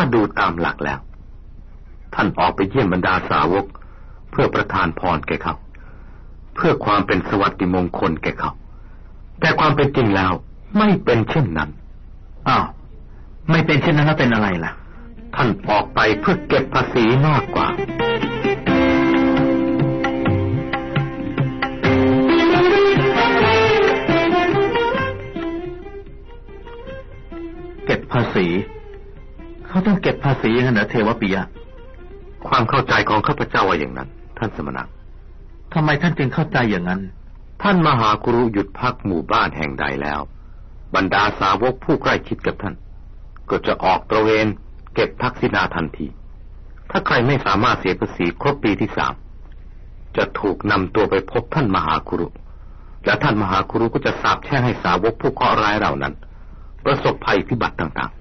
าดูตามหลักแล้ว ท่านออกไปเยี่ยมบรรดาสาวก เพื่อประทานพรแก่เขา เพื่อความเป็นสวัสดิมงคลแก่เขา แต่ความเป็นจริงแล้วไม่เป็นเช่นนั้น อ้าว ไม่เป็นเช่นนั้นแล้วเป็นอะไรล่ะ ท่านออกไปเพื่อเก็บภาษีมากกว่าเก็บภาษี เขาต้องเก็บภาษีอย่างนั้นเหรอเทวปิยะ ความเข้าใจของข้าพเจ้าว่าอย่างนั้น ท่านสมณะทำไมท่านจึงเข้าใจอย่างนั้น ท่านมหากรุหยุดพักหมู่บ้านแห่งใดแล้ว บรรดาสาวกผู้ใกล้ชิดกับท่าน ก็จะออกตระเวนเก็บทักษิณาทันที ถ้าใครไม่สามารถเสียภาษีครบปีที่สามจะถูกนำตัวไปพบท่านมหาคุรุ และท่านมหาคุรุก็จะสาบแช่งให้สาวกผู้เคราะห์ร้ายเหล่านั้น ประสบภัยพิบัติต่างๆ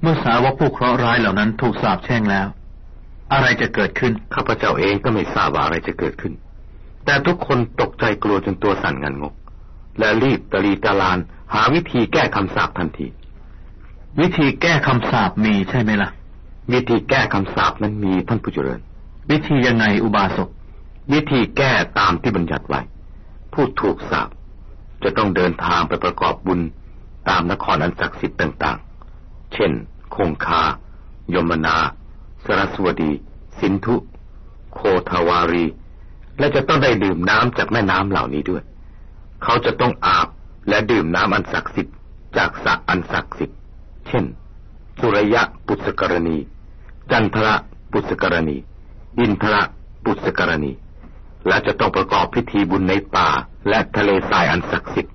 เมื่อสาวกผู้เคราะห์ร้ายเหล่านั้นถูกสาบแช่งแล้ว อะไรจะเกิดขึ้น ข้าพเจ้าเองก็ไม่ทราบว่าอะไรจะเกิดขึ้น แต่ทุกคนตกใจกลัวจนตัวสั่นงันงก และรีบตะลีตะลานหาวิธีแก้คำสาปทันที วิธีแก้คำสาปมีใช่ไหมละ่ะ วิธีแก้คำสาปนั้นมีท่านผู้เจริญ วิธียังไงอุบาสก วิธีแก้ตามที่บัญญัติไว้ ผู้ถูกสาปจะต้องเดินทางไปประกอบบุญตามนครอันศักดิ์สิทธิ์ต่างๆ เช่น คงคา ยมนา สรสวดี สินธุ โคทาวารี และจะต้องได้ดื่มน้ำจากแม่น้ำเหล่านี้ด้วย เขาจะต้องอาบและดื่มน้ำอันศักดิ์สิทธิ์จากสระอันศักดิ์สิทธิ์ เช่น สุรยะปุสกรณี จันทระปุสกรณี อินทระปุสกรณี และจะต้องประกอบพิธีบุญในป่าและทะเลทรายอันศักดิ์สิทธิ์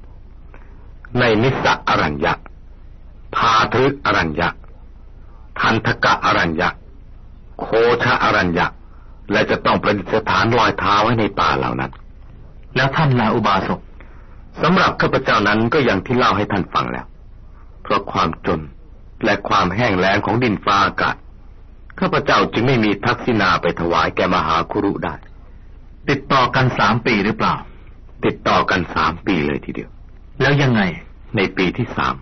ในนิสสะอรัญญะาทฤอรัญญะ ทันทกะอรัญญะ โคชะอรัญญะ และจะต้องประดิษฐานลอยเท้าไว้ในป่าเหล่านั้น แล้วท่านลาอุบาสกสำหรับข้าพเจ้านั้นก็อย่างที่เล่าให้ท่านฟังแล้ว เพราะความจนและความแห้งแล้งของดินฟ้าอากาศข้าพเจ้าจึงไม่มีทักษิณาไปถวายแก่มหาคุรุได้ ติดต่อกันสามปีหรือเปล่า ติดต่อกันสามปีเลยทีเดียว แล้วยังไงในปีที่สาม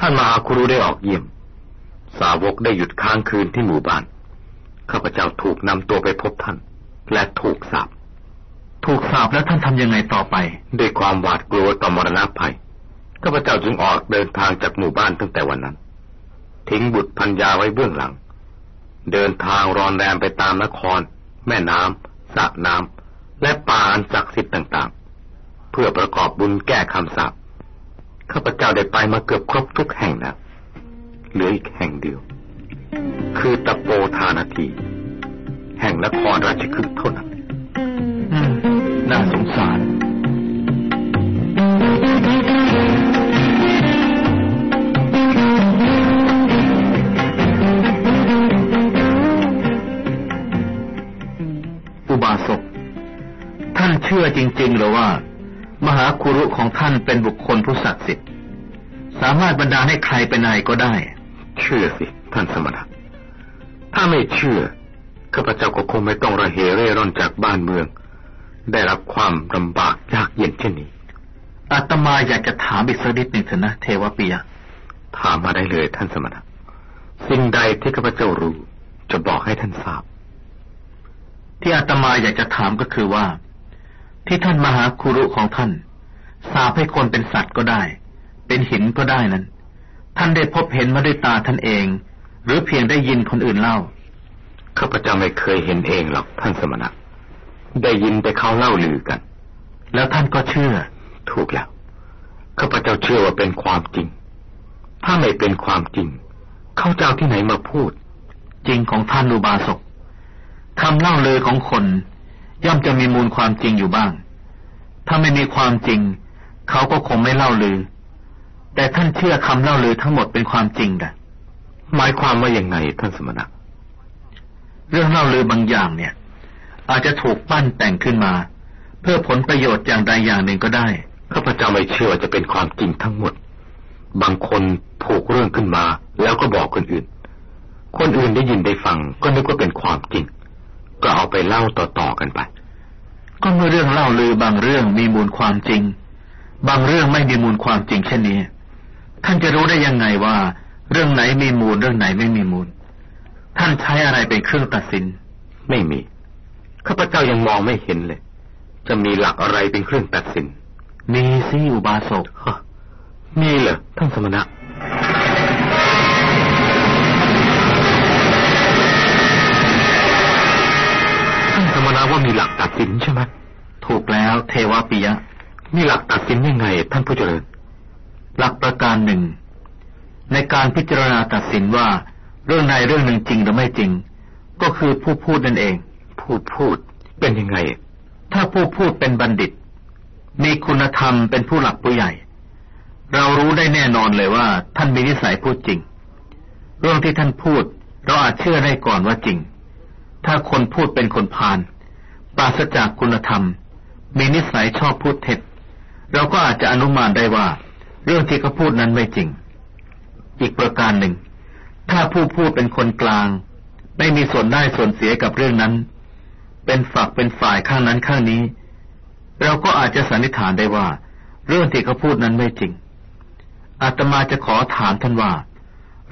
ท่านมหาคุรุได้ออกเยี่ยม สาวกได้หยุดค้างคืนที่หมู่บ้าน ข้าพเจ้าถูกนำตัวไปพบท่าน และถูกสาบถูกสาบแล้วท่านทำยังไงต่อไป ด้วยความหวาดกลัวต่อมรณะภัย ข้าพเจ้าจึงออกเดินทางจากหมู่บ้านตั้งแต่วันนั้น ทิ้งบุตรพัญญาไว้เบื้องหลัง เดินทางรอนแรมไปตามนคร แม่น้ำสระน้ำและป่าอันศักดิ์สิทธิ์ต่างๆ เพื่อประกอบบุญแก้คำสาป ข้าพเจ้าได้ไปมาเกือบครบทุกแห่งแล้วเหลืออีกแห่งเดียว คือตะโปธานาที แห่งนครราชคฤห์เท่านั้นน่าสงสารอุบาสกท่านเชื่อจริงๆหรือว่า มหาคุรุของท่านเป็นบุคคลผู้ศักดิ์สิทธิ์สามารถบรรดาให้ใครเป็นนายก็ได้ เชื่อสิ ท่านสมณะถ้าไม่เชื่อข้าพเจ้าก็คงไม่ต้องระเหเร่ร่อนจากบ้านเมือง ได้รับความลำบากยากเย็นเช่นนี้อาตมาอยากจะถามอีกสักนิดหนึ่งเถอะนะเทวปียถามมาได้เลยท่านสมณะสิ่งใดที่ข้าพเจ้ารู้ จะบอกให้ท่านทราบ ที่อาตมาอยากจะถามก็คือว่า ที่ท่านมหาคุรุของท่าน สาบให้คนเป็นสัตว์ก็ได้ เป็นหินก็ได้นั้น ท่านได้พบเห็นมาด้วยตาท่านเอง หรือเพียงได้ยินคนอื่นเล่าข้าพเจ้าไม่เคยเห็นเองหรอกท่านสมณะได้ยินแต่เขาเล่าลือกัน แล้วท่านก็เชื่อ ถูกแล้วข้าพเจ้าเชื่อว่าเป็นความจริง ถ้าไม่เป็นความจริง เขาเจ้าที่ไหนมาพูด จริงของท่านอุบาสกคำเล่าเลยของคน ย่อมจะมีมูลความจริงอยู่บ้าง ถ้าไม่มีความจริง เขาก็คงไม่เล่าลือ แต่ท่านเชื่อคำเล่าลือทั้งหมดเป็นความจริงนะหมายความว่าอย่างไงท่านสมณะ เรื่องเล่าลือบางอย่างเนี่ย อาจจะถูกปั้นแต่งขึ้นมา เพื่อผลประโยชน์อย่างใดอย่างหนึ่งก็ได้ข้าพเจ้าไม่เชื่อว่าจะเป็นความจริงทั้งหมด บางคนผูกเรื่องขึ้นมา แล้วก็บอกคนอื่น คนอื่นได้ยินได้ฟังก็นึกว่าเป็นความจริง ก็เอาไปเล่าต่อๆกันไป ก็เมื่อเรื่องเล่าลือบางเรื่องมีมูลความจริง บางเรื่องไม่มีมูลความจริงเช่นนี้ ท่านจะรู้ได้ยังไงว่า เรื่องไหนมีมูลเรื่องไหนไม่มีมูล ท่านใช้อะไรเป็นเครื่องตัดสิน ไม่มีข้าพเจ้ายังมองไม่เห็นเลย จะมีหลักอะไรเป็นเครื่องตัดสิน มีสิอุบาสกฮะมีเหรอท่านสมณะ ว่ามีหลักตัดสินใช่ไหมถูกแล้วเทวปิยะ มีหลักตัดสินยังไง ท่านผู้เจริญ หลักประการหนึ่ง ในการพิจารณาตัดสินว่า เรื่องใดเรื่องหนึ่งจริงหรือไม่จริง ก็คือผู้พูดนั่นเองพูดพูดเป็นยังไง ถ้าผู้พูดเป็นบัณฑิต มีคุณธรรมเป็นผู้หลักผู้ใหญ่ เรารู้ได้แน่นอนเลยว่า ท่านมีนิสัยพูดจริง เรื่องที่ท่านพูด เราอาจเชื่อได้ก่อนว่าจริง ถ้าคนพูดเป็นคนพาล ปราศจากคุณธรรม มีนิสัยชอบพูดเท็จ เราก็อาจจะอนุมานได้ว่า เรื่องที่เขาพูดนั้นไม่จริง อีกประการหนึ่ง ถ้าผู้พูดเป็นคนกลาง ไม่มีส่วนได้ส่วนเสียกับเรื่องนั้น เป็นฝักเป็นฝ่ายข้างนั้นข้างนี้ เราก็อาจจะสันนิษฐานได้ว่า เรื่องที่เขาพูดนั้นไม่จริงอาตมาจะขอถามท่านว่า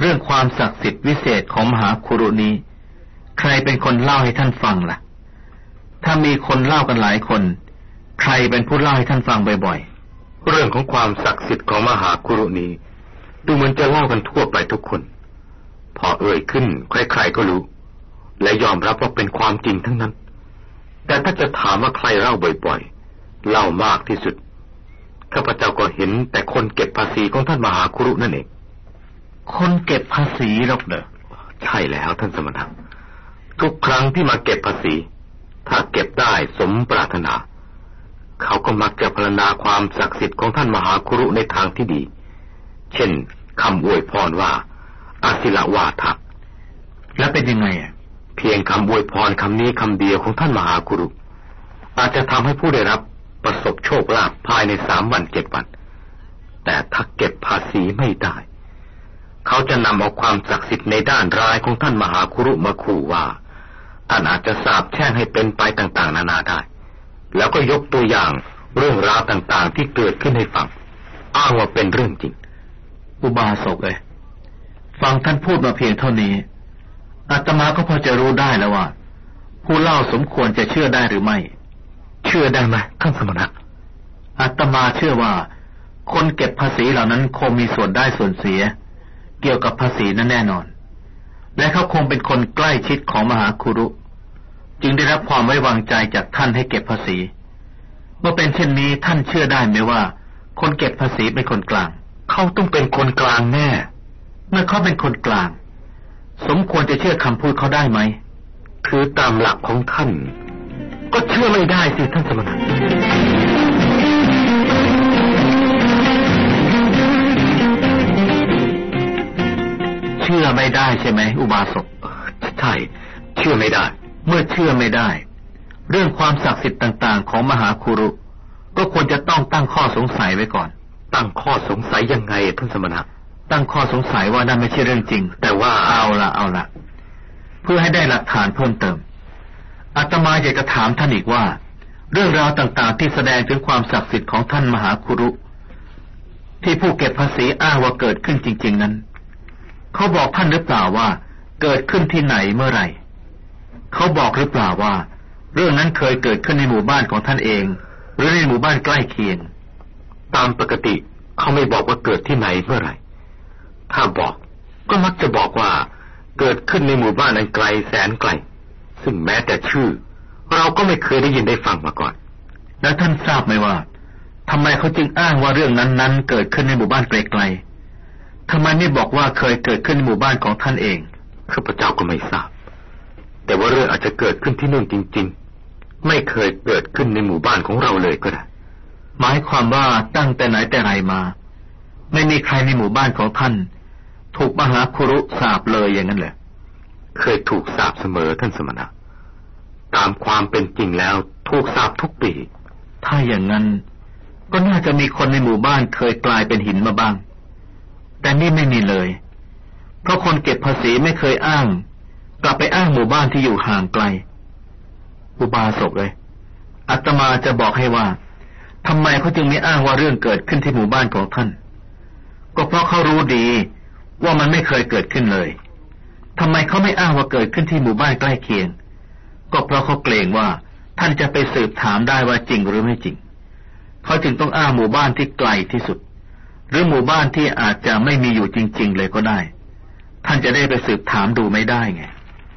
เรื่องความศักดิ์สิทธิ์วิเศษของมหาคุรุนี้ ใครเป็นคนเล่าให้ท่านฟังล่ะ ถ้ามีคนเล่ากันหลายคน ใครเป็นผู้เล่าให้ท่านฟังบ่อยเรื่องของความศักดิ์สิทธิ์ของมหาคุรุนี้ ดูเหมือนจะเล่ากันทั่วไปทุกคน พอเอ่ยขึ้นใครๆก็รู้ และยอมรับว่าเป็นความจริงทั้งนั้น แต่ถ้าจะถามว่าใครเล่าบ่อยๆ เล่ามากที่สุด ข้าพเจ้าก็เห็นแต่คนเก็บภาษีของท่านมหาคุรุนั่นเองๆคนเก็บภาษีหรอกเด้อใช่แล้วท่านสมณะทุกครั้งที่มาเก็บภาษี ถ้าเก็บได้สมปรารถนา เขาก็มักจะพรรณนาความศักดิ์สิทธิ์ของท่านมหาคุรุในทางที่ดี เช่นคำอวยพรว่าอาศิลวาทะแล้วเป็นยังไงอะเพียงคำอวยพรคำนี้คำเดียวของท่านมหาคุรุอาจจะทำให้ผู้ได้รับประสบโชคลาภภายในสามวันเจ็ดวัน แต่ถ้าเก็บภาษีไม่ได้ เขาจะนำเอาความศักดิ์สิทธิ์ในด้านร้ายของท่านมหาคุรุมาขู่ว่า ท่านอาจจะสาบแช่งให้เป็นไปต่างๆ นานาได้ แล้วก็ยกตัวอย่างเรื่องราวต่างๆ ที่เกิดขึ้นให้ฟัง อ้างว่าเป็นเรื่องจริง อุบาสกเอ้ยฟังท่านพูดมาเพียงเท่านี้ อาตมาก็พอจะรู้ได้แล้วว่า ผู้เล่าสมควรจะเชื่อได้หรือไม่ เชื่อได้ไหมท่านสมณะอาตมาเชื่อว่า คนเก็บภาษีเหล่านั้นคงมีส่วนได้ส่วนเสีย เกี่ยวกับภาษีนั้นแน่นอน และเขาคงเป็นคนใกล้ชิดของมหาคุรุ จึงได้รับความไว้วางใจจากท่านให้เก็บภาษี เมื่อเป็นเช่นนี้ท่านเชื่อได้ไหมว่า คนเก็บภาษีเป็นคนกลาง เขาต้องเป็นคนกลางแน่ เมื่อเขาเป็นคนกลาง สมควรจะเชื่อคำพูดเขาได้ไหม คือตามหลักของท่าน ก็เชื่อไม่ได้สิท่านสมณะเชื่อไม่ได้ใช่ไหม อุบาสกใช่ เชื่อไม่ได้ เมื่อเชื่อไม่ได้ เรื่องความศักดิ์สิทธิ์ต่างๆ ของมหาคุรุ ก็ควรจะต้องตั้งข้อสงสัยไว้ก่อน ตั้งข้อสงสัยยังไงท่านสมณะตั้งข้อสงสัยว่านั่นไม่ใช่เรื่องจริง แต่ว่าเอาละเอาละเพื่อให้ได้หลักฐานเพิ่มเติมอาตมาอยากจะถามท่านอีกว่า เรื่องราวต่างๆ ที่แสดงถึงความศักดิ์สิทธิ์ของท่านมหาคุรุ ที่ผู้เก็บภาษีอ้างว่าเกิดขึ้นจริง ๆนั้น เขาบอกท่านหรือเปล่าว่า เกิดขึ้นที่ไหนเมื่อไหร่ เขาบอกหรือเปล่าว่า เรื่องนั้นเคยเกิดขึ้นในหมู่บ้านของท่านเอง หรือในหมู่บ้านใกล้เคียง ตามปกติเขาไม่บอกว่าเกิดที่ไหนเมื่อไหร่ ถ้าบอกก็มักจะบอกว่าเกิดขึ้นในหมู่บ้านอันไกลแสนไกล ซึ่งแม้แต่ชื่อ เราก็ไม่เคยได้ยินได้ฟังมาก่อน แล้วท่านทราบไหมว่าทำไมเขาจึงอ้างว่าเรื่องนั้นๆ เกิดขึ้นในหมู่บ้านไกลๆทำไมไม่บอกว่าเคยเกิดขึ้นในหมู่บ้านของท่านเองข้าพเจ้าก็ไม่ทราบ แต่ว่าเรื่องอาจจะเกิดขึ้นที่นู่นจริง ๆ ไม่เคยเกิดขึ้นในหมู่บ้านของเราเลยก็ได้หมายความว่าตั้งแต่ไหนแต่ไรมา ไม่มีใครในหมู่บ้านของท่าน ถูกมหาคุรุสาบเลยอย่างนั้นเหรอเคยถูกสาบเสมอท่านสมณะตามความเป็นจริงแล้วถูกสาบทุกปี ถ้าอย่างนั้น ก็น่าจะมีคนในหมู่บ้านเคยกลายเป็นหินมาบ้าง แต่นี่ไม่มีเลย เพราะคนเก็บภาษีไม่เคยอ้าง กลับไปอ้างหมู่บ้านที่อยู่ห่างไกล อุบาสกเลยอาตมาจะบอกให้ว่าทำไมเขาจึงไม่อ้างว่าเรื่องเกิดขึ้นที่หมู่บ้านของท่าน ก็เพราะเขารู้ดีว่ามันไม่เคยเกิดขึ้นเลยทำไมเขาไม่อ้างว่าเกิดขึ้นที่หมู่บ้านใกล้เคียง ก็เพราะเขาเกรงว่าท่านจะไปสืบถามได้ว่าจริงหรือไม่จริง เขาจึงต้องอ้างหมู่บ้านที่ไกลที่สุด หรือหมู่บ้านที่อาจจะไม่มีอยู่จริง ๆ เลยก็ได้ ท่านจะได้ไปสืบถามดูไม่ได้ไง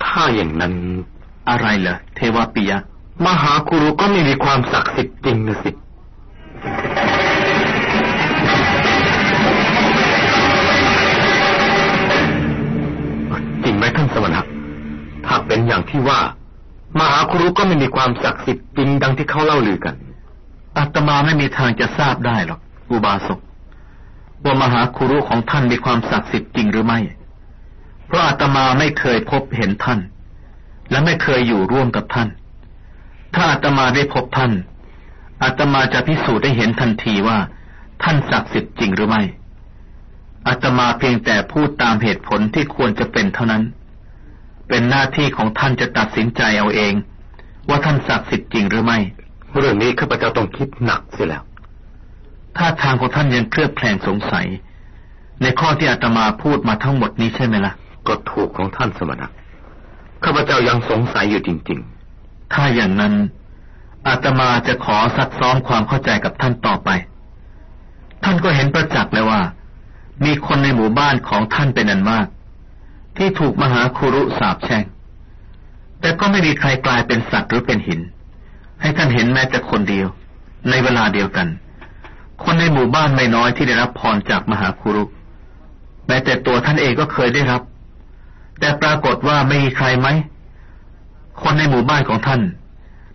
ถ้าอย่างนั้น อะไรเหรอเทวปิยะ มหาคุรุก็ไม่มีความศักดิ์สิทธิ์จริงนะสิจริงไหมท่านสมณะถ้าเป็นอย่างที่ว่า มหาคุรุก็ไม่มีความศักดิ์สิทธิ์จริงดังที่เขาเล่าลือกันอาตมาไม่มีทางจะทราบได้หรอกอุบาสกว่ามหาคุรุของท่านมีความศักดิ์สิทธิ์จริงหรือไม่ เพราะอาตมาไม่เคยพบเห็นท่าน และไม่เคยอยู่ร่วมกับท่าน ถ้าอาตมาได้พบท่านอาตมาจะพิสูจน์ได้เห็นทันทีว่า ท่านศักดิ์สิทธิ์จริงหรือไม่อาตมาเพียงแต่พูดตามเหตุผลที่ควรจะเป็นเท่านั้น เป็นหน้าที่ของท่านจะตัดสินใจเอาเอง ว่าท่านศักดิ์สิทธิ์จริงหรือไม่ เรื่องนี้ข้าพเจ้าต้องคิดหนักเสียแล้ว ถ้าทางของท่านยังเคลือบแคลงสงสัย ในข้อที่อาตมาพูดมาทั้งหมดนี้ใช่ไหมละ่ะ ก็ถูกของท่านสมณะข้าพเจ้ายังสงสัยอยู่จริง ๆ ถ้าอย่างนั้นอาตมาจะขอซักซ้อมความเข้าใจกับท่านต่อไป ท่านก็เห็นประจักษ์แล้วว่า มีคนในหมู่บ้านของท่านเป็นอันมาก ที่ถูกมหาคุรุสาบแช่ง แต่ก็ไม่มีใครกลายเป็นสัตว์หรือเป็นหิน ให้ท่านเห็นแม้แต่คนเดียว ในเวลาเดียวกัน คนในหมู่บ้านไม่น้อยที่ได้รับพรจากมหาคุรุแม้แต่ตัวท่านเองก็เคยได้รับ แต่ปรากฏว่าไม่มีใครไหม คนในหมู่บ้านของท่าน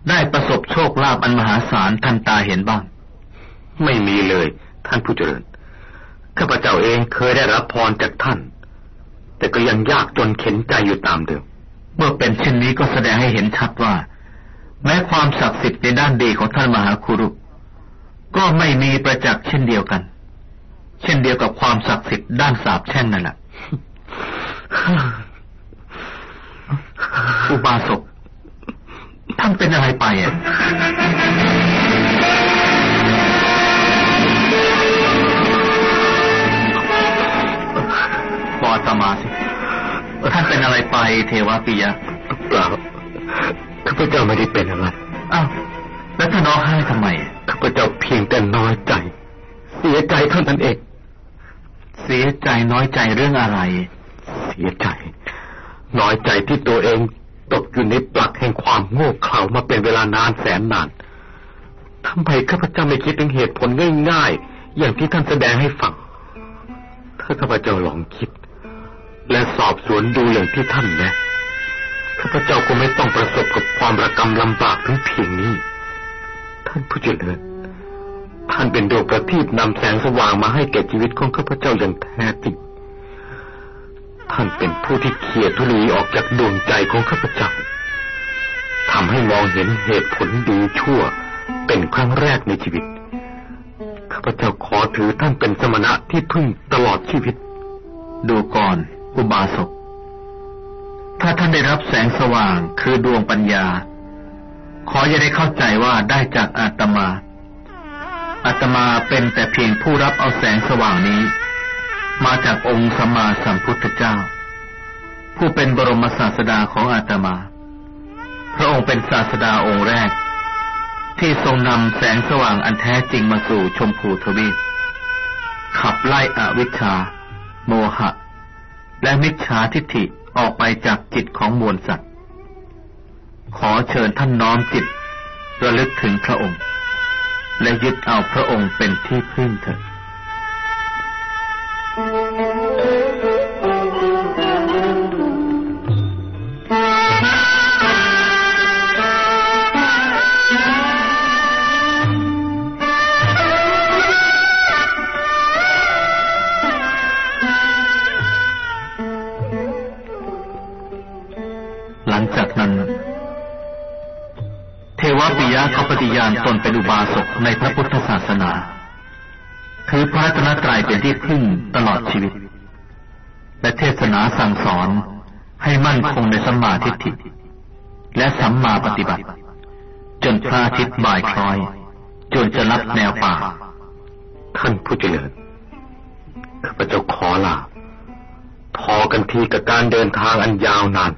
ได้ประสบโชคลาภอันมหาศาลทันตาเห็นบ้าง ไม่มีเลย ท่านผู้เจริญ ข้าพเจ้าเองเคยได้รับพรจากท่าน แต่ก็ยังยากจนเข็นใจอยู่ตามเดิม เมื่อเป็นเช่นนี้ก็แสดงให้เห็นชัดว่า แม้ความศักดิ์สิทธิ์ในด้านดีของท่านมหาคุรุก็ไม่มีประจักษ์เช่นเดียวกัน เช่นเดียวกับความศักดิ์สิทธิ์ด้านสาบแช่งนั่นแหละ อุบาสกท่านเป็นอะไรไปอะบอตมาสิท่านเป็นอะไรไปเทวปิยะเปล่าข้าพเจ้าไม่ได้เป็นอะไรอ้าวแล้วท่านร้องไห้ทำไมข้าพเจ้าเพียงแต่น้อยใจ เสียใจเท่านั้นเองเสียใจน้อยใจเรื่องอะไร เสียใจ น้อยใจที่ตัวเองตกอยู่ในปลักแห่งความโง่เขลามาเป็นเวลานานแสนนานทำไมข้าพเจ้าไม่คิดถึงเหตุผลง่ายๆ อย่างที่ท่านแสดงให้ฟัง ถ้าข้าพเจ้าลองคิด และสอบสวนดูอย่างที่ท่านนะ ข้าพเจ้าก็ไม่ต้องประสบกับความระกำลำบากถึงเพียงนี้ ท่านผู้เจริญท่านเป็นดวงประทีปนำแสงสว่างมาให้แก่ชีวิตของข้าพเจ้าอย่างแท้จริง ท่านเป็นผู้ที่เขี่ยทุลีออกจากดวงใจของข้าพเจ้าทำให้มองเห็นเหตุผลดีชั่ว เป็นครั้งแรกในชีวิต ข้าพเจ้าขอถือท่านเป็นสมณะที่พึ่งตลอดชีวิต ดูก่อน อุบาสก ถ้าท่านได้รับแสงสว่างคือดวงปัญญา ขออย่าได้เข้าใจว่าได้จากอาตมาอาตมาเป็นแต่เพียงผู้รับเอาแสงสว่างนี้ มาจากองค์สัมมาสัมพุทธเจ้า ผู้เป็นบรมศาสดาของอาตมา พระองค์เป็นศาสดาองค์แรก ที่ทรงนำแสงสว่างอันแท้จริงมาสู่ชมพูทวีปขับไล่อวิชชา โมหะ และมิจฉาทิฏฐิออกไปจากจิตของมวลสัตว์ ขอเชิญท่านน้อมจิตระลึกถึงพระองค์ และยึดเอาพระองค์เป็นที่พึ่งเถิด ปิยะเขาปฏิญาณตนเป็นอุบาสกในพระพุทธศาสนา คือพระรัตนตรัยเป็นที่พึ่งตลอดชีวิต และเทศนาสั่งสอนให้มั่นคงในสัมมาทิฏฐิ และสัมมาปฏิบัติ จนพระอาทิตย์บ่ายคล้อย จนจะรับแนวป่า ท่านผู้เจริญข้าพเจ้าขอลาอกันทีกับการเดินทางอันยาวนาน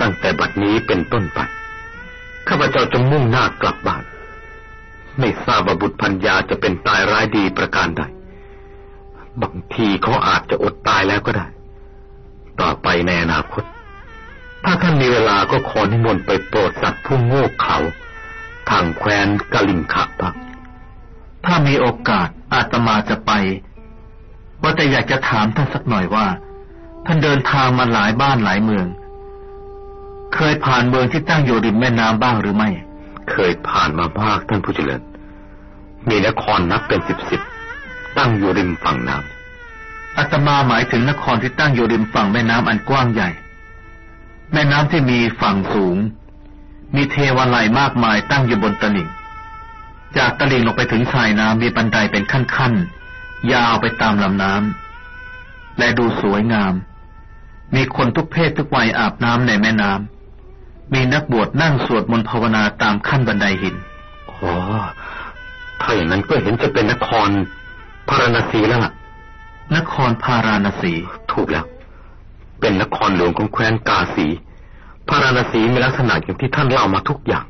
ตั้งแต่บัดนี้เป็นต้นไปข้าพเจ้าจะมุ่งหน้ากลับบ้าน ไม่ทราบว่าบุตรพัญญาจะเป็นตายร้ายดีประการใด บางทีเขาอาจจะอดตายแล้วก็ได้ ต่อไปในอนาคต ถ้าท่านมีเวลาก็ขอนิมนต์ไปโปรดสัตว์ผู้โง่เขา ทางแคว้นกะลิงขะพักถ้ามีโอกาสอาตมาจะไป ว่าแต่อยากจะถามท่านสักหน่อยว่า ท่านเดินทางมาหลายบ้านหลายเมือง เคยผ่านเมืองที่ตั้งอยู่ริมแม่น้ำบ้างหรือไม่ เคยผ่านมามากท่านผู้เจริญ มีนครนับเป็นสิบสิบตั้งอยู่ริมฝั่งน้ำอาตมาหมายถึงนครที่ตั้งอยู่ริมฝั่งแม่น้ำอันกว้างใหญ่ แม่น้ำที่มีฝั่งสูง มีเทวาลัยมากมายตั้งอยู่บนตลิ่ง จากตลิ่งลงไปถึงชายน้ำมีบันไดเป็นขั้นๆ ยาวไปตามลำน้ำและดูสวยงาม มีคนทุกเพศทุกวัยอาบน้ำในแม่น้ำ มีนักบวชนั่งสวดมนต์ภาวนาตามขั้นบันไดหินอ๋อถ้าอย่างนั้นก็เห็นจะเป็นนครพาราณสีแล้วล่ะ นครพาราณสี ถูกแล้ว เป็นนครหลวงของแคว้นกาสี พาราณสีมีลักษณะอย่างที่ท่านเล่ามาทุกอย่าง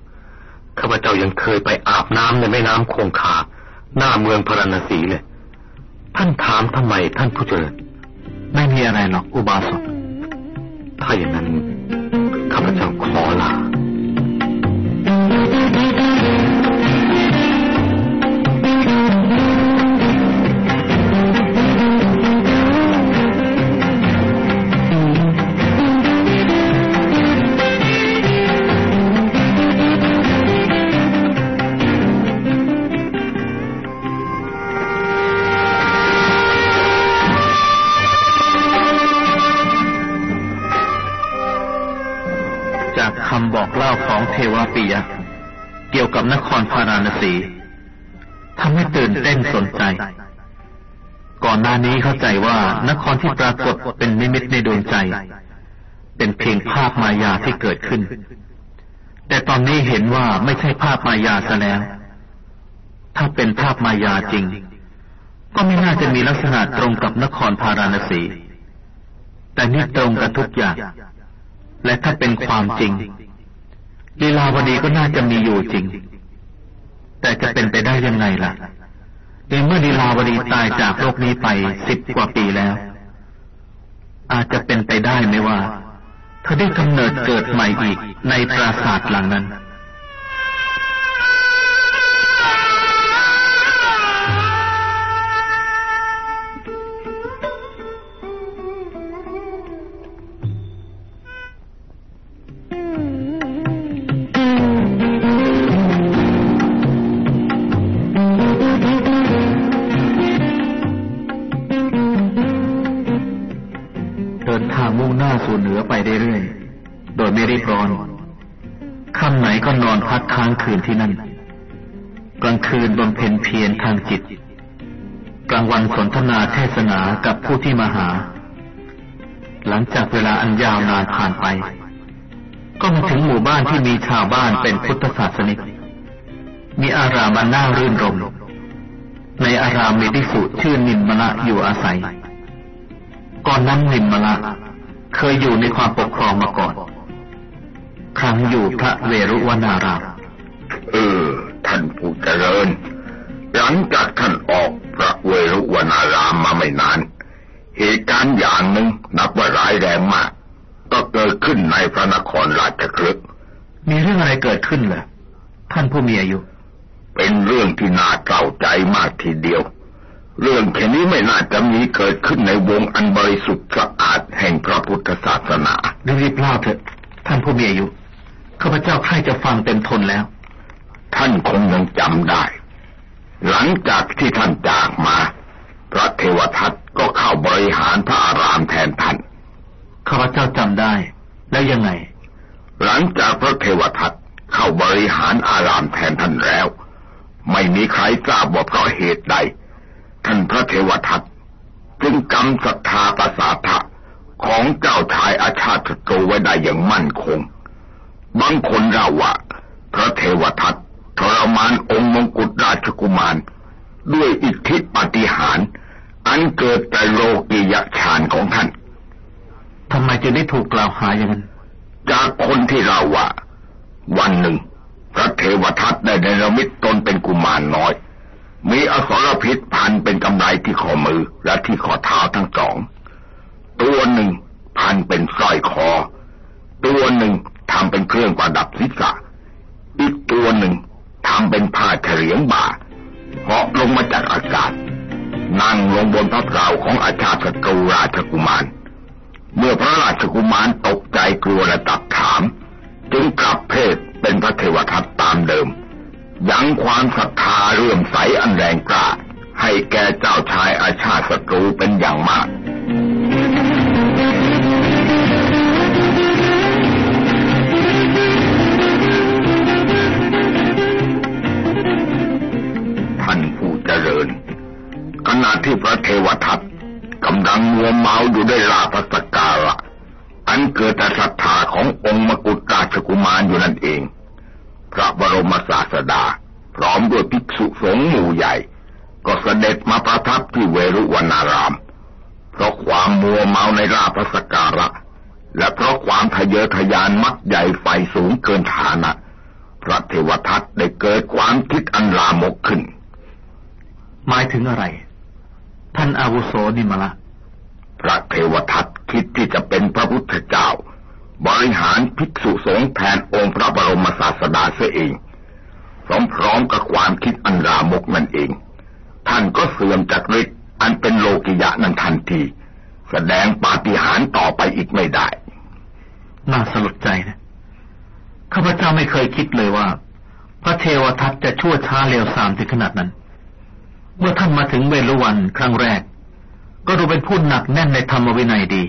ข้าพเจ้ายังเคยไปอาบน้ำในแม่น้ำคงคา หน้าเมืองพาราณสีเลย ท่านถามทำไมท่านผู้เจริญ ไม่มีอะไรหรอกอุบาสก ถ้าอย่างนั้น ข้าพเจ้ เทวปิยะ เกี่ยวกับนครพาราณสีทำให้ตื่นเต้นสนใจ ก่อนหน้านี้เข้าใจว่านครที่ปรากฏเป็นนิมิตในดวงใจ เป็นเพียงภาพมายาที่เกิดขึ้น แต่ตอนนี้เห็นว่าไม่ใช่ภาพมายาซะแล้ว ถ้าเป็นภาพมายาจริง ก็ไม่น่าจะมีลักษณะตรงกับนครพาราณสี แต่นี่ตรงกันทุกอย่าง และถ้าเป็นความจริง ลีลาวดีก็น่าจะมีอยู่จริง แต่จะเป็นไปได้ยังไงล่ะในเมื่อลีลาวดีตายจากโลกนี้ไปสิบกว่าปีแล้ว อาจจะเป็นไปได้ไหมว่าเธอได้กำเนิดเกิดใหม่อีกในปราสาทหลังนั้น มุ่งหน้าสู่เหนือไปเรื่อยๆ โดยไม่รีบร้อนค่ำไหนก็นอนพักค้างคืนที่นั่น กลางคืนบำเพ็ญเพียรทางจิต กลางวันสนทนาเทศนากับผู้ที่มาหา หลังจากเวลาอันยาวนานผ่านไป ก็มาถึงหมู่บ้านที่มีชาวบ้านเป็นพุทธศาสนิก มีอารามอันน่ารื่นรม ในอารามมีภิกษุชื่อนิมมละอยู่อาศัย ก่อนนั้นนิมมละ เคยอยู่ในความปกครองมาก่อน ครั้งอยู่พระเวรุวนารามเออ ท่านผู้เจริญ หลังจากท่านออกพระเวรุวนารามมาไม่นาน เหตุการณ์อย่างหนึ่งนับว่าร้ายแรงมาก ก็เกิดขึ้นในพระนครราชคฤห์มีเรื่องอะไรเกิดขึ้นเหรอท่านผู้มีอายุ เป็นเรื่องที่น่าเศร้าใจมากทีเดียว เรื่องแค่นี้ไม่น่าจะมีเกิดขึ้นในวงอันบริสุทธิ์สะอาด แห่งพระพุทธศาสนารีบๆเล่าเถอะท่านผู้มีอายุข้าพเจ้าใคร่จะฟังเต็มทนแล้ว ท่านคงยังจำได้ หลังจากที่ท่านจากมา พระเทวทัตก็เข้าบริหารพระอารามแทนท่านข้าพเจ้าจำได้ แล้วยังไง หลังจากพระเทวทัตเข้าบริหารอารามแทนท่านแล้ว ไม่มีใครทราบว่าเพราะเหตุใด ท่านพระเทวทัตจึงกำศรัทธาประสาทะ ของเจ้าชายอาชาติศัตรูไว้ได้อย่างมั่นคง บางคนเล่าว่า พระเทวทัตทรมานองค์มงกุฎราชกุมาร ด้วยอิทธิปาฏิหาริย์อันเกิดแต่โลกิยฌานของท่านทำไมจึงได้ถูกกล่าวหาอย่างนั้น จากคนที่เราว่า วันหนึ่ง พระเทวทัตได้ในรมิตตนเป็นกุมารน้อย มีอสรพิษพันเป็นกำไรที่ข้อมือและที่ข้อเท้าทั้งสอง ตัวหนึ่งพันเป็นสร้อยคอ ตัวหนึ่งทำเป็นเครื่องประดับศีรษะ อีกตัวหนึ่งทำเป็นผ้าเฉลียงบ่าเหาะลงมาจากอากาศ นั่งลงบนพระเกราของอาชาติศัตรูราชกุมาร เมื่อพระราชกุมารตกใจกลัวและตับถาม จึงกลับเพศเป็นพระเทวทัตตามเดิม ยังความศรัทธาเรื่อมใสอันแรงกล้าให้แก่เจ้าชายอาชาติศัตรูเป็นอย่างมาก ณะที่พระเทวทัตกำลังมัวเมาอยู่ด้วยลาภสการะ อันเกิดแต่ศรัทธาขององค์มกุฎราชกุมารอยู่นั่นเอง พระบรมศาสดา พร้อมด้วยภิกษุสงฆ์หมู่ใหญ่ ก็เสด็จมาประทับที่เวรุวนาราม เพราะความมัวเมาในลาภสการะ และเพราะความทะเยอทะยานมักใหญ่ไฟสูงเกินฐานะพระเทวทัตได้เกิดความคิดอันลามกขึ้น หมายถึงอะไร ท่านอาวุโสนิมละพระเทวทัตคิดที่จะเป็นพระพุทธเจ้า บริหารภิกษุสงฆ์แทนองค์พระบรมศาสดาเสียเองพร้อมๆกับความคิดอันลามกนั่นเอง ท่านก็เสื่อมจากฤทธิ์อันเป็นโลกิยะนั้นทันที แสดงปาฏิหาริย์ต่อไปอีกไม่ได้ น่าสลดใจนะข้าพเจ้าไม่เคยคิดเลยว่า พระเทวทัตจะชั่วช้าเร็วสามถึงขนาดนั้น เมื่อท่านมาถึงเวลุวันครั้งแรก ก็ดูเป็นผู้หนักแน่นในธรรมวินัยดี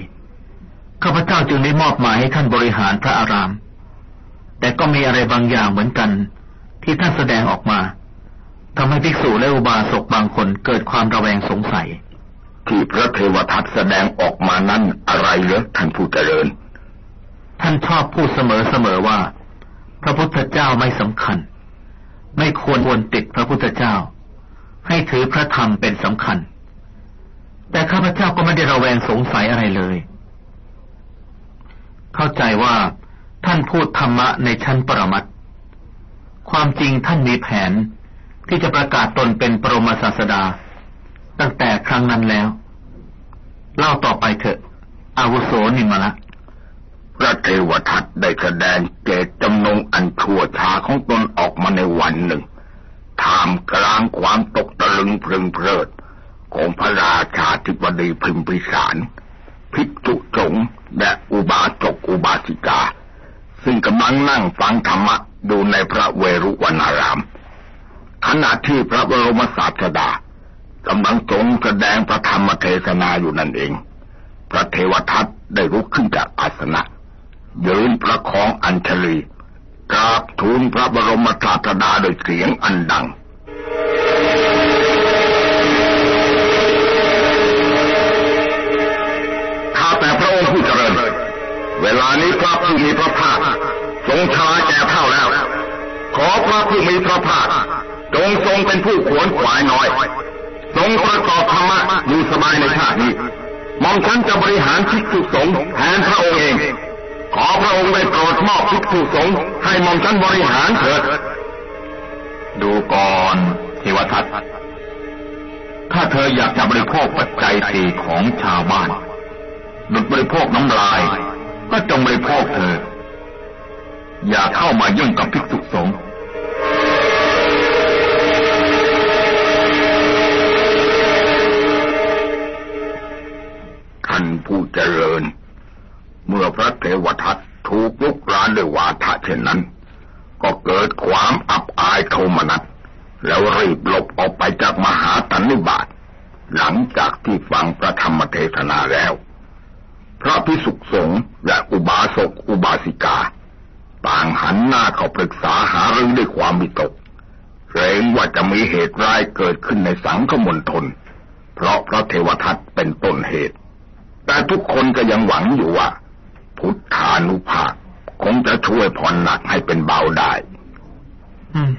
ข้าพเจ้าจึงได้มอบหมายให้ท่านบริหารพระอาราม แต่ก็มีอะไรบางอย่างเหมือนกัน ที่ท่านแสดงออกมาทำให้ภิกษุและอุบาสกบางคนเกิดความระแวงสงสัย ที่พระเทวทัตแสดงออกมานั้นอะไรเหรอท่านผู้เจริญ ท่านชอบพูดเสมอๆว่า พระพุทธเจ้าไม่สำคัญ ไม่ควรวนติดพระพุทธเจ้า ให้ถือพระธรรมเป็นสำคัญ แต่ข้าพเจ้าก็ไม่ได้ระแวงสงสัยอะไรเลย เข้าใจว่าท่านพูดธรรมะในชั้นปรมัตถ์ความจริงท่านมีแผนที่จะประกาศตนเป็นปรมศาสดา ตั้งแต่ครั้งนั้นแล้ว เล่าต่อไปเถอะ อาวุโสนิมละพระเทวทัตได้แสดงเจตจำนงอันชั่วช้าของตนออกมาในวันหนึ่ง ท่ามกลางความตกตะลึงเพลิงเพลิด ของพระราชาธิบดีพิมพิสาร ภิกษุสงฆ์และอุบาสกอุบาสิกา ซึ่งกำลังนั่งฟังธรรมะดูในพระเวรุวนาราม ขณะที่พระบรมศาสดากำลังทรงแสดงพระธรรมเทศนาอยู่นั่นเอง พระเทวทัตได้ลุกขึ้นจากอาสนะยืนประคองอัญชลี กราบทูลพระบรมศาสดาโดยเสียงอันดัง ข้าแต่พระองค์ผู้เจริญ เวลานี้พระผู้มีพระภาคทรงชราแก่เท่าแล้ว ขอพระผู้มีพระภาคจงทรงเป็นผู้ขวนขวายน้อย ทรงประกอบธรรมะอยู่สบายในชาตินี้มอมฉันจะบริหารภิกษุสงแทนพระองค์เอง ขอพระองค์ได้โปรดมอบภิกษุสงฆ์ให้มอมฉันบริหารเถิด ดูก่อนเทวทัตถ้าเธออยากจะบริโภคปัจจัยสี่ของชาวบ้านดุดบริโภคน้ำลาย ก็จงบริโภคเธอ อย่าเข้ามายุ่งกับภิกษุสงฆ์ท่านผู้เจริญ เมื่อพระเทวทัตถูกลุกรานด้วยวาทะเช่นนั้น ก็เกิดความอับอายโทมนัสแล้วรีบหลบออกไปจากมหาตันนิบาตหลังจากที่ฟังพระธรรมเทศนาแล้ว พระพิสุขสงฆ์และอุบาสกอุบาสิกา ต่างหันหน้าเข้าปรึกษาหารือด้วยความมิตกเกรงว่าจะมีเหตุร้ายเกิดขึ้นในสังคมณฑลเพราะพระเทวทัตเป็นต้นเหตุ แต่ทุกคนก็ยังหวังอยู่ว่า พุทธานุภาพคงจะช่วยผ่อนหนักให้เป็นเบาได้ อืม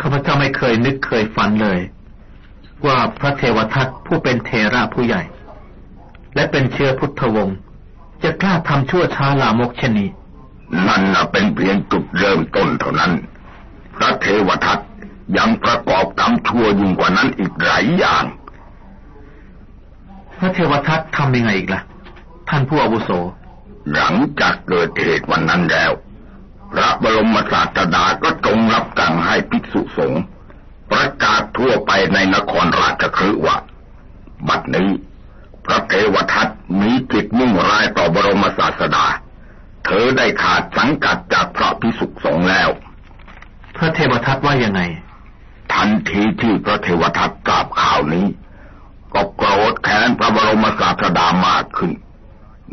ข้าพเจ้าไม่เคยนึกเคยฝันเลย ว่าพระเทวทัตผู้เป็นเทระผู้ใหญ่ และเป็นเชื้อพุทธวงศ์จะกล้าทำชั่วช้าลามกเช่นนี้นั่นน่ะเป็นเพียงจุดเริ่มต้นเท่านั้น พระเทวทัตยังประกอบกรรมชั่วยิ่งกว่านั้นอีกหลายอย่าง พระเทวทัตทำยังไงอีกล่ะ ท่านผู้อาวุโส หลังจากเกิดเหตุวันนั้นแล้ว พระบรมศาสดาก็ทรงรับสั่งให้ภิกษุสงฆ์ประกาศทั่วไปในนครราชคฤห์ว่าบัดนี้ พระเทวทัตมีจิตมุ่งร้ายต่อบรมศาสดา เธอได้ขาดสังกัดจากพระภิกษุสงฆ์แล้ว พระเทวทัตว่ายังไง ทันทีที่พระเทวทัตทราบข่าวนี้ ก็โกรธแค้นพระบรมศาสดามากขึ้น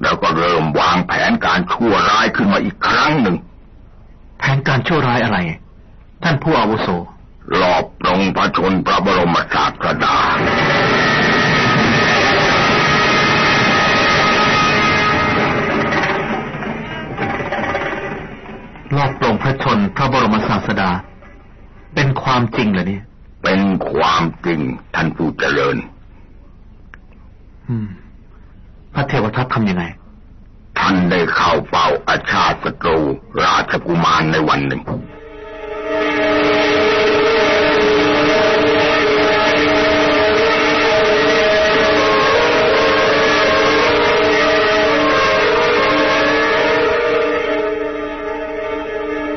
แล้วก็เริ่มวางแผนการชั่วร้ายขึ้นมาอีกครั้งหนึ่ง แผนการชั่วร้ายอะไร ท่านผู้อาวุโสหลอบปรงพระชนพระบรมศาสดารอบปลงพระชนพระบรมศาสดา เป็นความจริงเหรอเนี่ย เป็นความจริงท่านผู้เจริญ อืม พระเทวทัตทำยังไง ท่านได้เข้าเฝ้าอาชาติศัตรู ราชกุมารในวันหนึ่ง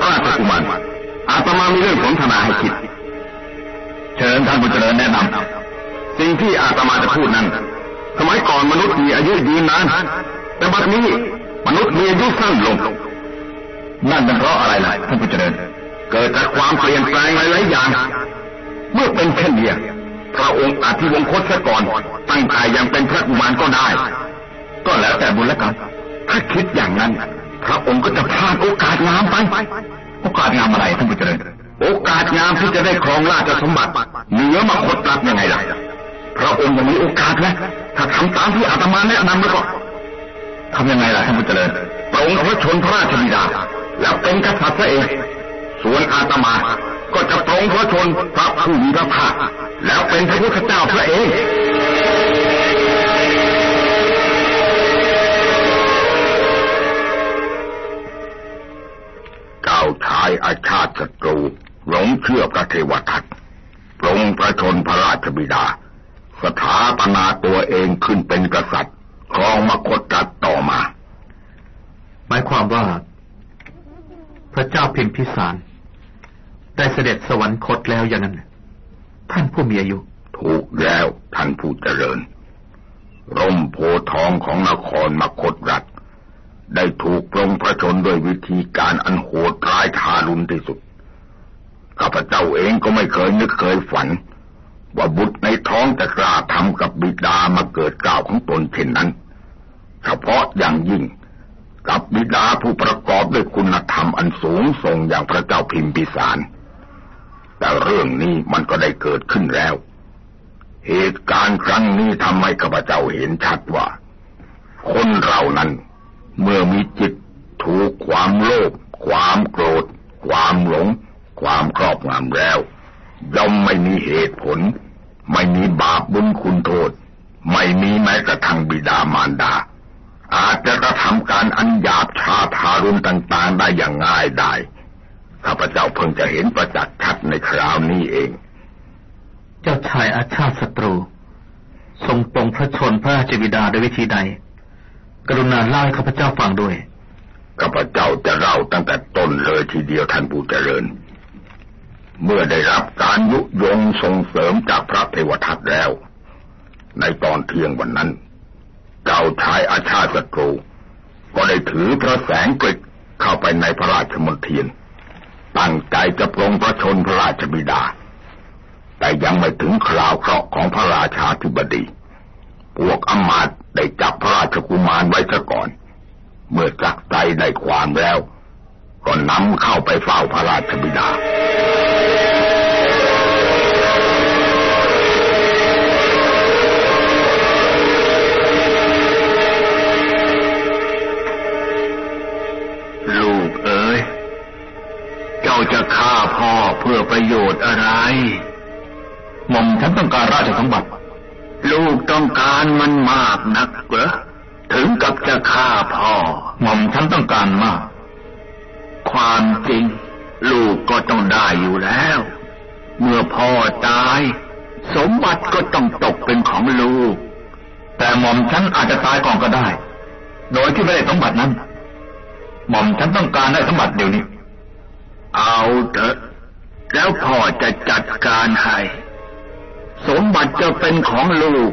ราชกุมารอาตมามีเรื่องสนทนาให้คิด เชิญท่านผู้เจริญแนะนำ สิ่งที่อาตมาจะพูดนั้น สมัยก่อนมนุษย์มีอายุยืนนาน แต่บัดนี้มนุษย์มีอายุสั้นลง นั่นเป็นเพราะอะไรล่ะท่านผู้เจริญ เกิดจากความเปลี่ยนแปลงหลายๆอย่าง เมื่อเป็นเช่นนี้พระองค์อาธิวงคตซะก่อน ตั้งแต่ยังเป็นพระกุมารก็ได้ ก็แล้วแต่บุญและกรรมถ้าคิดอย่างนั้น พระองค์ก็จะพลาดโอกาสงามไป โอกาสงามอะไรท่านผู้เจริญ โอกาสงามที่จะได้ครองราชสมบัติเหนือมาคตรัฐยังไงล่ะ พระองค์ยังมีโอกาสนะถ้าทำตามที่อาตมาแนะนำแล้วก็ทำยังไงล่ะท่านผู้เจริญปรงพระชนพระราชบิดา แล้วเป็นกษัตริย์ซะเอง ส่วนอาตมา ก็จะปรงพระชนพระผู้มีพระภาคแล้วเป็นพระพุทธเจ้าพระเองก้าชายอาชาติศัตรูหลงเชื่อพระเทวทัตปรงพระชนพระราชบิดา สถาปนาตัวเองขึ้นเป็นกษัตริย์ครองมคตรัฐต่อมา หมายความว่า พระเจ้าพิมพิสาร ได้เสด็จสวรรคตแล้วอย่างนั้นท่านผู้มีอายุ ถูกแล้วท่านผู้เจริญ ร่มโพธิ์ทองของนครมคตรัฐได้ถูกปรงพระชนด้วยวิธีการอันโหดร้ายทารุณที่สุดข้าพเจ้าเองก็ไม่เคยนึกเคยฝัน ว่าบุตรในท้องจะกล้าทำกับบิดามาเกิดกล่าวของตนเช่นนั้น เฉพาะอย่างยิ่งกับบิดาผู้ประกอบด้วยคุณธรรมอันสูงส่งอย่างพระเจ้าพิมพิสาร แต่เรื่องนี้มันก็ได้เกิดขึ้นแล้ว เหตุการณ์ครั้งนี้ทำให้ข้าพเจ้าเห็นชัดว่า คนเรานั้นเมื่อมีจิตถูกความโลภความโกรธ ความหลง ความครอบงำแล้วย่อมไม่มีเหตุผล ไม่มีบาปบุญคุณโทษ ไม่มีแม้กระทั่งบิดามารดา อาจจะกระทำการอันหยาบช้าทารุณต่างๆได้อย่างง่ายได้ข้าพเจ้าเพิ่งจะเห็นประจักษ์ชัดในคราวนี้เอง เจ้าชายอาชาติศัตรู ทรงปรงพระชนพระราชบิดาด้วยวิธีใด กรุณาเล่าให้ข้าพเจ้าฟังด้วยข้าพเจ้าจะเล่าตั้งแต่ต้นเลยทีเดียวท่านผู้เจริญ เมื่อได้รับการยุยงส่งเสริมจากพระเทวทัตแล้ว ในตอนเที่ยงวันนั้น เจ้าชายอาชาติศัตรู ก็ได้ถือพระแสงกฤษเข้าไปในพระราชมณฑีนตั้งใจจะปรงพระชนพระราชบิดา แต่ยังไม่ถึงคราวเคราะห์ของพระราชาธิบดี พวกอมาตได้จับพระราชกุมารไว้ซะก่อน เมื่อจักใจได้ความแล้ว ก็นำเข้าไปเฝ้าพระราชบิดาารมันมากนักเหรอถึงกับจะฆ่าพ่อหม่อมฉันต้องการมาก ความจริง ลูกก็ต้องได้อยู่แล้ว เมื่อพ่อตาย สมบัติก็ต้องตกเป็นของลูก แต่หม่อมฉันอาจจะตายก่อนก็ได้ โดยที่ไม่ได้สมบัตินั้น หม่อมฉันต้องการได้สมบัติเดี๋ยวนี้ เอาเถอะ แล้วพ่อจะจัดการให้สมบัติจะเป็นของลูก